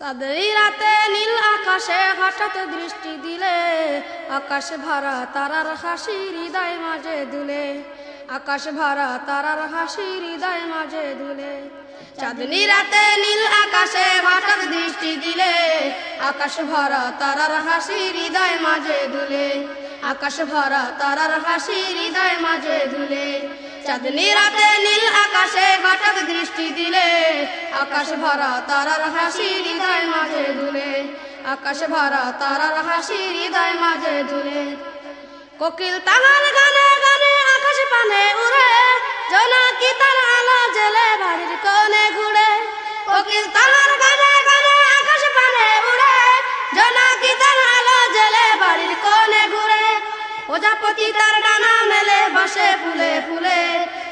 চাঁদনি রাতে নীল আকাশে হঠাৎ দৃষ্টি দিলে, আকাশ ভরা তারার হাসি হৃদয় মাঝে দুলে, আকাশ ভরা তারার হাসি হৃদয় মাঝে দুলে। চাঁদনি রাতে নীল আকাশে হঠাৎ দৃষ্টি দিলে, আকাশ ভরা তারার হাসি হৃদয় মাঝে দুলে, আকাশ ভরা তারার হাসি হৃদয় মাঝে দুলে। চাঁদনি রাতে নীল আকাশে হঠাৎ দৃষ্টি দিলে, আকাশ ভরা তারার হাসি হৃদয় আকাশ ভরা তারার হাসি হৃদয় মাঝে দুলে কোকিল তাহার গানে গানে আকাশ পানে উড়ে। জোনাকি তার আলো জেলে বাড়ির কোণে ঘুরে। কোকিল তাহার গানে গানে আকাশ পানে উড়ে। জোনাকি তার আলো জেলে বাড়ির কোণে ঘুরে। প্রজাপতি তার ডানা মেলে বসে ফুলে ফুলে।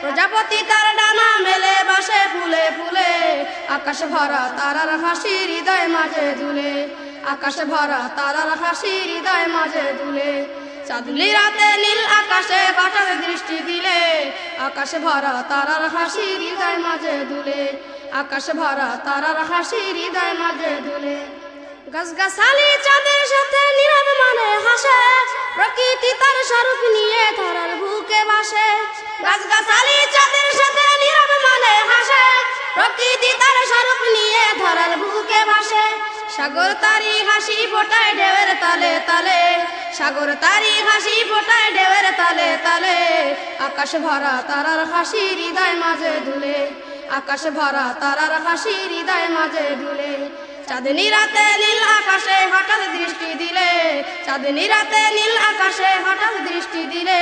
প্রজাপতি তার ডানা মেলে বসে ফুলে ফুলে। আকাশ ভরা তারার হাসি হৃদয় মাঝে দুলে আকাশ ভরা তারার হাসি হৃদয় মাঝে দুলে। চাঁদলি রাতে নীল আকাশে হঠাৎ দৃষ্টি দিলে। আকাশ ভরা তারার হাসি হৃদয় মাঝে দুলে। আকাশ ভরা তারার হাসি হৃদয় মাঝে দুলে। গাছগাছালি চাঁদের সাথে নীরব মানে হাসে। প্রকৃতি তার স্বরূপ নিয়ে ধরার বুকে বাসে। গাছগাছালি চাঁদের সাথে নীরব মানে হাসে। প্রকৃতি তার স্বরূপ নিয়ে ধরার বুকে বাসে। সাগর তারি হাসি ফোটায় ঢেউয়ের তালে তালে, সাগর তারি হাসি ফোটায় ঢেউয়ের তালে তালে, আকাশ ভরা তারার হাসি হৃদয় মাঝে দুলে আকাশ ভরা তারার হাসি হৃদয় মাঝে দুলে চাঁদনি রাতে নীল আকাশে হঠাৎ দৃষ্টি দিলে চাঁদনি রাতে নীল আকাশে হঠাৎ দৃষ্টি দিলে,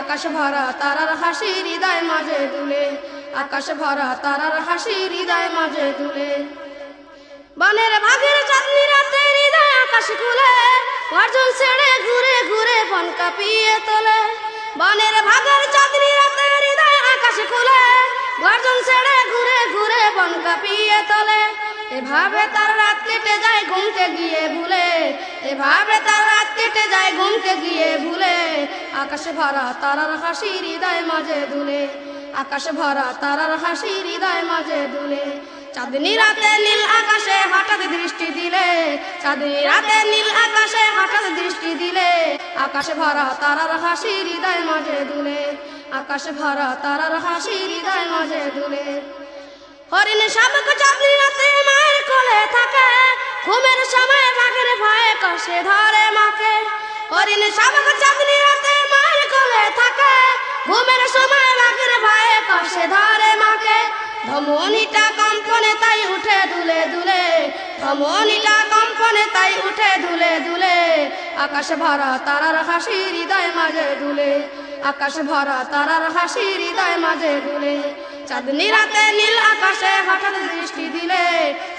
আকাশ ভরা তারার হাসি হৃদয় মাঝে দুলে আকাশ ভরা তারার হাসি হৃদয় মাঝে দুলে বনের ভাগের চাঁদনি রাতে হৃদয় আকাশ খুলে, গর্জন ছেড়ে ঘুরে ঘুরে বন কাঁপিয়ে তোলে। বনের ভাগের চাঁদনি রাতে হৃদয় আকাশ খুলে, গর্জন ছেড়ে ঘুরে ঘুরে বন কাঁপিয়ে তোলে। এভাবে তার রাত কেটে যায় ঘুমকে গিয়ে ভুলে, এভাবে তার রাত কেটে যায় ঘুমকে গিয়ে ভুলে। আকাশ ভরা তারার হাসি হৃদয় মাঝে দুলে, আকাশ ভরা তারার হাসি হৃদয় মাঝে দুলে। চাঁদনি রাতে নীল আকাশে হঠাৎ দৃষ্টি দিলে, চাঁদনি রাতে নীল আকাশে হঠাৎ দৃষ্টি দিলে, আকাশ ভরা তারার হাসি হৃদয় মাঝে দুলে, আকাশ ভরা তারার হাসি হৃদয় মাঝে দুলে। হরিণ শাবক চাঁদনি রাতে মায়ের কোলে থাকে, ঘুমের সময় বাঘের ভয়ে কষে ধরে মাকে। হরিণ শাবক চাঁদনি রাতে ধমনিটা কম্পনে তাই উঠে দুলে দুলে ধমনিটা কম্পনে তাই উঠে দুলে দুলে আকাশ ভরা তারার হাসি হৃদয় মাঝে দুলে আকাশ ভরা তারার হাসি হৃদয় মাঝে দুলে চাঁদনি রাতে নীল আকাশে হঠাৎ দৃষ্টি দিলে,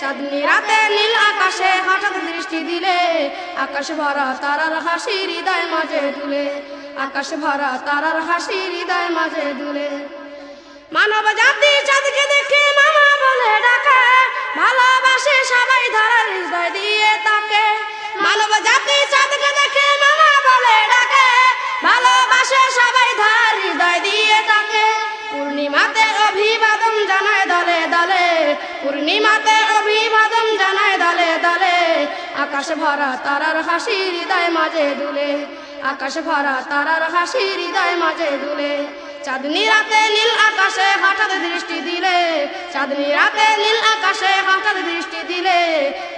চাঁদনি রাতে নীল আকাশে হঠাৎ দৃষ্টি দিলে, আকাশ ভরা তারার হাসি হৃদয় মাঝে দুলে আকাশ ভরা তারার হাসি হৃদয় মাঝে দুলে মানব জাতি চাঁদকে দেখে মামা বলে ডাকে। ভালোবাসে সবাই, ধরার হৃদয় দিয়ে তাকে। মানব জাতি চাঁদকে দেখে মামা বলে ডাকে। ভালোবাসে সবাই, ধরার হৃদয় দিয়ে তাকে। পূর্ণিমাতে অভিবাদন জানায় দলে দলে। পূর্ণিমাতে অভিবাদন জানায় দলে দলে। আকাশ ভরা তারার হাসি হৃদয় মাঝে দুলে। আকাশ ভরা তারার হাসি হৃদয় মাঝে দুলে। চাঁদনি রাতে নীল আকাশে হঠাৎ দৃষ্টি দিলে, চাঁদনি রাতে নীল আকাশে হঠাৎ দৃষ্টি দিলে,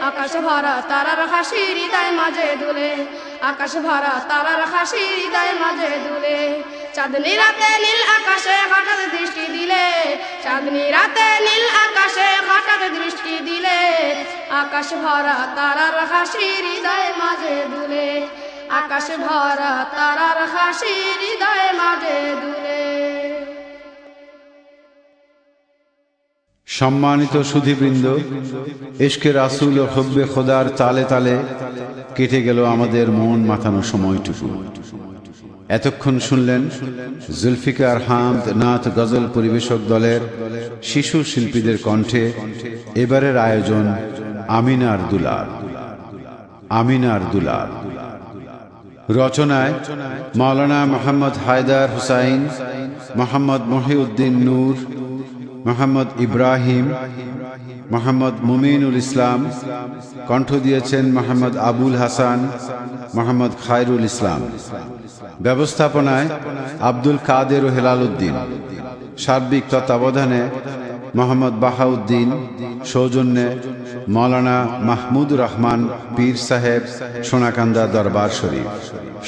আকাশ ভরা তারার হাসি হৃদয় মাঝে দুলে, আকাশ ভরা তারার হাসি হৃদয় মাঝে দুলে। চাঁদনি রাতে নীল আকাশে হঠাৎ দৃষ্টি দিলে, চাঁদনি রাতে নীল আকাশে হঠাৎ দৃষ্টি দিলে, আকাশ ভরা তারার হাসি হৃদয় মাঝে দুলে, আকাশ ভরা তারার হাসি হৃদয় মাঝে সম্মানিত সুধীবৃন্দ, এশকে রাসুল ও হব্বে খোদার তালে তালে কেটে গেল আমাদের মন মাথানো সময়টুকু। এতক্ষণ শুনলেন জুলফিকার হামদ নাথ গজল পরিবেশক দলের শিশু শিল্পীদের কণ্ঠে এবারের আয়োজন আমিনার দুলাল। আমিনার দুলাল। রচনায় মাওলানা মোহাম্মদ হায়দার হুসাইন, মোহাম্মদ মহিউদ্দিন নূর মোহাম্মদ ইব্রাহিম, মোহাম্মদ মুমিনুল ইসলাম, কণ্ঠ দিয়েছেন মোহাম্মদ আবুল হাসান, মোহাম্মদ খায়রুল ইসলাম। ব্যবস্থাপনায় আব্দুল কাদের ও হেলাল উদ্দিন সার্বিক তত্ত্বাবধানে মোহাম্মদ বাহাউদ্দিন, সৌজন্যে মৌলানা মাহমুদ রহমান পীর সাহেব সোনাকান্দা দরবার শরীফ।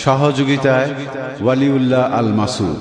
সহযোগিতায় ওয়ালিউল্লাহ আল মাসুদ।